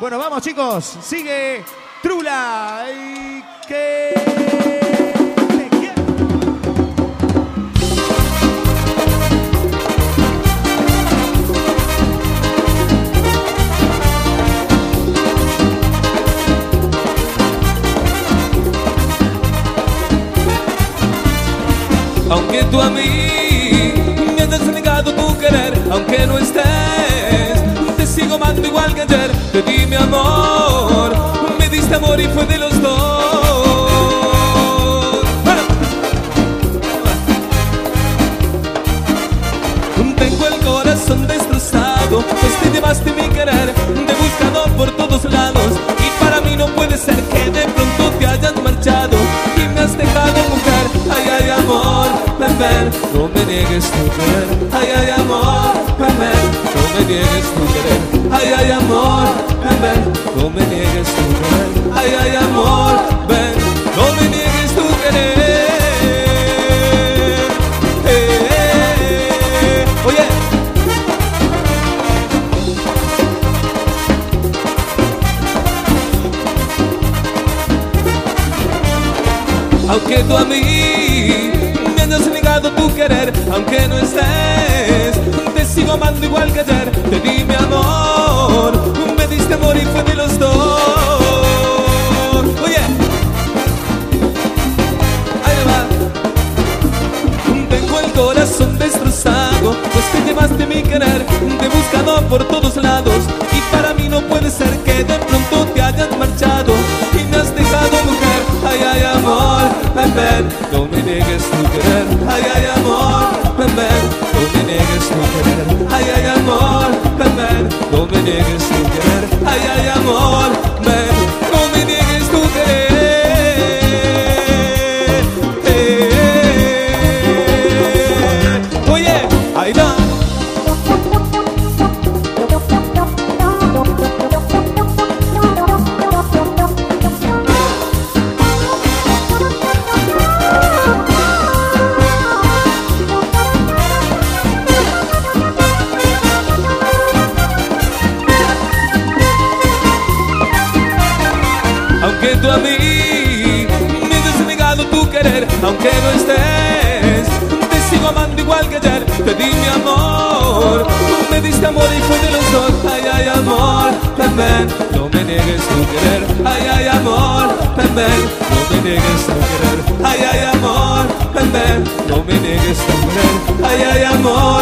Bueno, vamos chicos, sigue Trula. Y que... Aunque tú a me diste amor y fue de los dos. Tengo el corazón destrozado, pues te llevaste mi querer, te he buscado por todos lados y para mí no puede ser que de pronto te hayas marchado y me has dejado mujer. Ay, ay, amor, ven, no me niegues tu querer. Ay, ay, amor, ven, no me niegues tu querer. Ay, ay, amor, ven, no me niegues tu querer. Ay, ay, amor, ven, no me niegues tu querer. Oye. Aunque tú a mí me hayas negado tu querer, aunque no estés, te sigo amando corazón destrozado, pues te llevaste mi querer, te he buscado por todos lados y para mí no puede ser que de pronto te hayas marchado y me has dejado mujer. Ay, ay, amor, ven, ven, no me niegues tu querer. Ay, ay, amor, ven, ven, no me niegues tu querer. Aunque no estés, te sigo amando igual que ayer. Te di mi amor, tú me diste amor y fue de los dos. Ay, ay, amor, ven, ven, no me niegues tu querer. Ay, ay, amor, ven, ven, no me niegues tu querer. Ay, ay, amor, ven, ven, no me niegues tu querer. Ay, ay, amor,